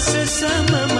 sesama